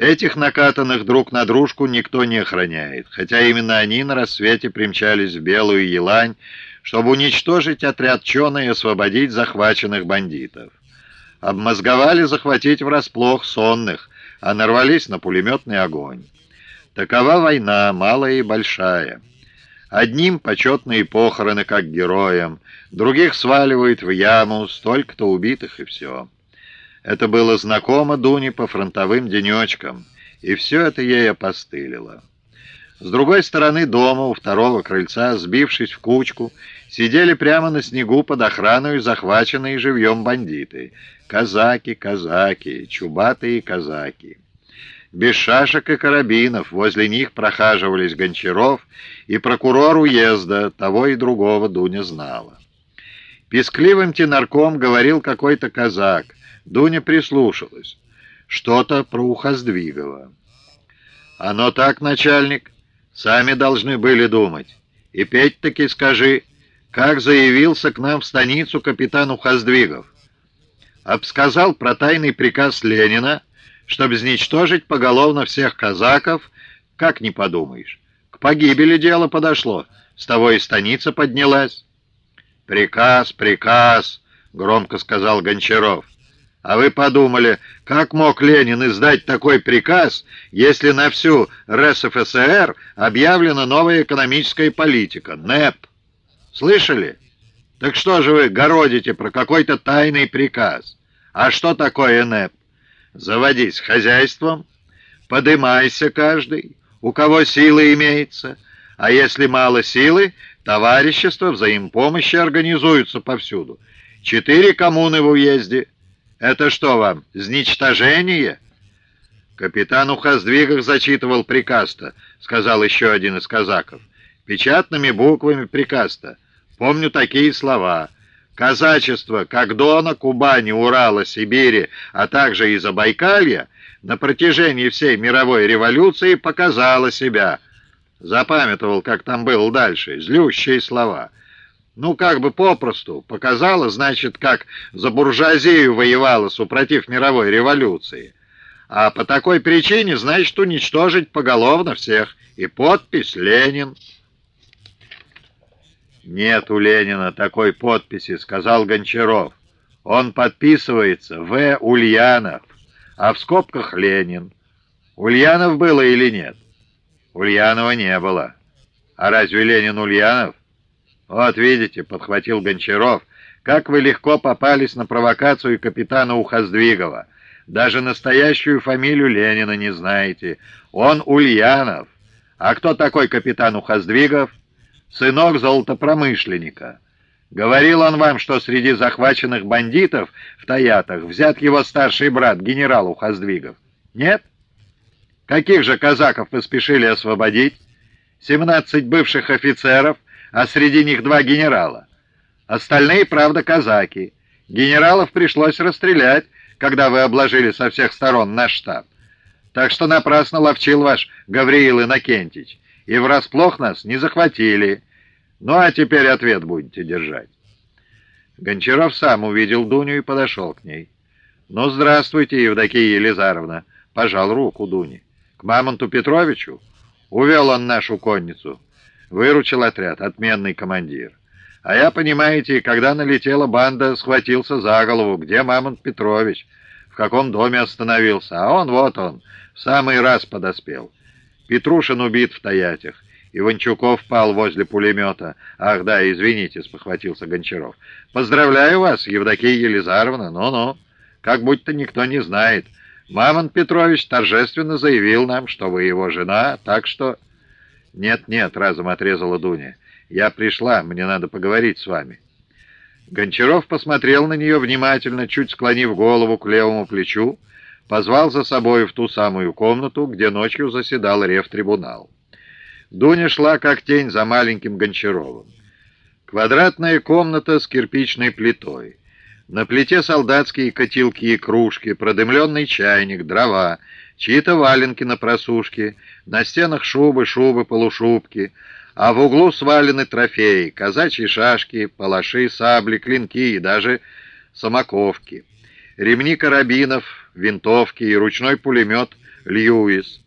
Этих накатанных друг на дружку никто не охраняет, хотя именно они на рассвете примчались в Белую Елань, чтобы уничтожить отряд Чона и освободить захваченных бандитов. Обмозговали захватить врасплох сонных, а нарвались на пулеметный огонь. Такова война, малая и большая. Одним почетные похороны как героям, других сваливают в яму, столько-то убитых и все. Это было знакомо Дуне по фронтовым денечкам, и все это ей опостылило. С другой стороны дома, у второго крыльца, сбившись в кучку, сидели прямо на снегу под охраной захваченные живьем бандиты. Казаки, казаки, чубатые казаки. Без шашек и карабинов возле них прохаживались Гончаров и прокурор уезда, того и другого Дуня знала. Пескливым тенарком говорил какой-то казак — Дуня прислушалась. Что-то про Ухоздвигова. «Оно так, начальник, сами должны были думать. И петь-таки скажи, как заявился к нам в станицу капитан Ухоздвигов. Обсказал про тайный приказ Ленина, чтобы изничтожить поголовно всех казаков, как не подумаешь. К погибели дело подошло, с того и станица поднялась». «Приказ, приказ!» — громко сказал Гончаров. А вы подумали, как мог Ленин издать такой приказ, если на всю РСФСР объявлена новая экономическая политика, НЭП? Слышали? Так что же вы городите про какой-то тайный приказ? А что такое НЭП? Заводись хозяйством, подымайся каждый, у кого силы имеется, а если мало силы, товарищества взаимопомощи организуются повсюду. Четыре коммуны в уезде – «Это что вам, изничтожение?» «Капитан Ухоздвигах зачитывал приказ-то», — сказал еще один из казаков. «Печатными буквами приказ-то. Помню такие слова. Казачество как Дона, Кубани, Урала, Сибири, а также и Забайкалья на протяжении всей мировой революции показало себя». Запамятовал, как там было дальше, злющие слова — ну, как бы попросту, показала, значит, как за буржуазию воевала, супротив мировой революции. А по такой причине, значит, уничтожить поголовно всех. И подпись «Ленин». «Нет у Ленина такой подписи», — сказал Гончаров. «Он подписывается В. Ульянов, а в скобках Ленин. Ульянов было или нет?» «Ульянова не было. А разве Ленин Ульянов?» «Вот видите», — подхватил Гончаров, — «как вы легко попались на провокацию капитана Ухоздвигова. Даже настоящую фамилию Ленина не знаете. Он Ульянов. А кто такой капитан Ухоздвигов? Сынок золотопромышленника. Говорил он вам, что среди захваченных бандитов в Таятах взят его старший брат, генерал Ухоздвигов? Нет? Каких же казаков вы спешили освободить? Семнадцать бывших офицеров — а среди них два генерала. Остальные, правда, казаки. Генералов пришлось расстрелять, когда вы обложили со всех сторон наш штаб. Так что напрасно ловчил ваш Гавриил Иннокентич, и врасплох нас не захватили. Ну, а теперь ответ будете держать. Гончаров сам увидел Дуню и подошел к ней. «Ну, здравствуйте, Евдокия Елизаровна!» Пожал руку Дуне. «К Мамонту Петровичу?» Увел он нашу конницу. Выручил отряд, отменный командир. А я, понимаете, когда налетела банда, схватился за голову, где Мамонт Петрович, в каком доме остановился, а он, вот он, в самый раз подоспел. Петрушин убит в Таятях. Иванчуков пал возле пулемета. Ах, да, извините, спохватился Гончаров. Поздравляю вас, Евдокия Елизаровна, ну-ну. Как будто никто не знает. Мамонт Петрович торжественно заявил нам, что вы его жена, так что... «Нет-нет», — разом отрезала Дуня. «Я пришла, мне надо поговорить с вами». Гончаров посмотрел на нее внимательно, чуть склонив голову к левому плечу, позвал за собой в ту самую комнату, где ночью заседал рефтрибунал. Дуня шла как тень за маленьким Гончаровым. Квадратная комната с кирпичной плитой. На плите солдатские котелки и кружки, продымленный чайник, дрова — чьи-то валенки на просушке, на стенах шубы, шубы, полушубки, а в углу свалены трофеи, казачьи шашки, палаши, сабли, клинки и даже самоковки. Ремни карабинов, винтовки и ручной пулемет Льюис.